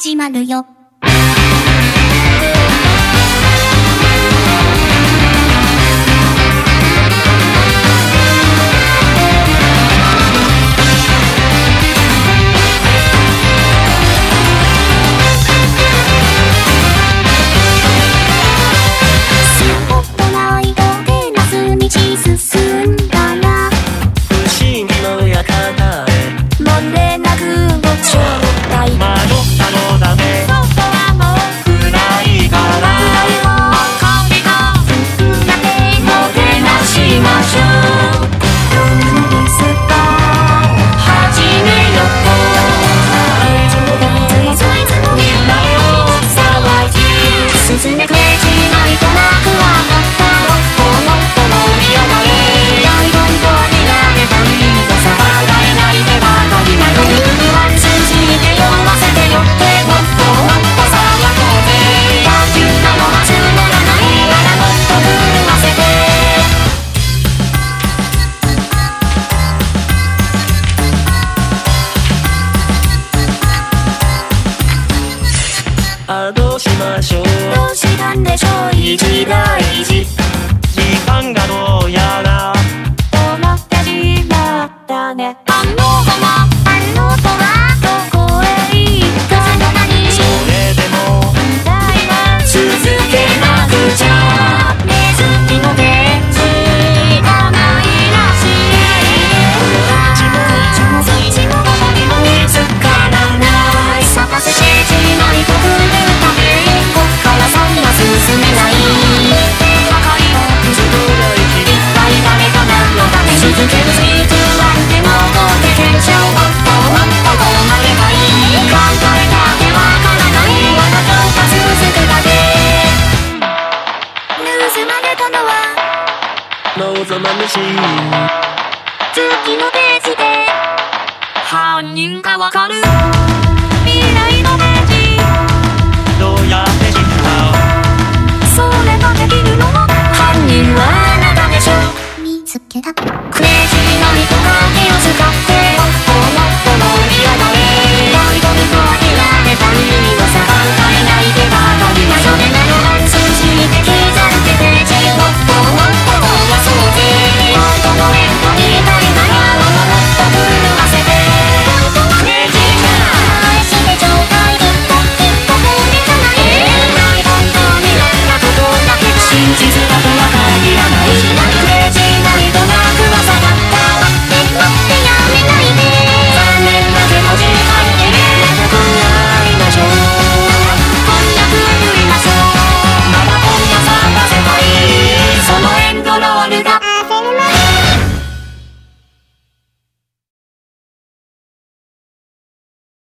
始まるよ。Sure. 大事大事。時間がどうやら。止まってしまったね。あの花ざまむし月のページで犯人がわかる。未来のページ。どうやって知った？それができるのも犯人はあなたでしょ。見つけた。クレジー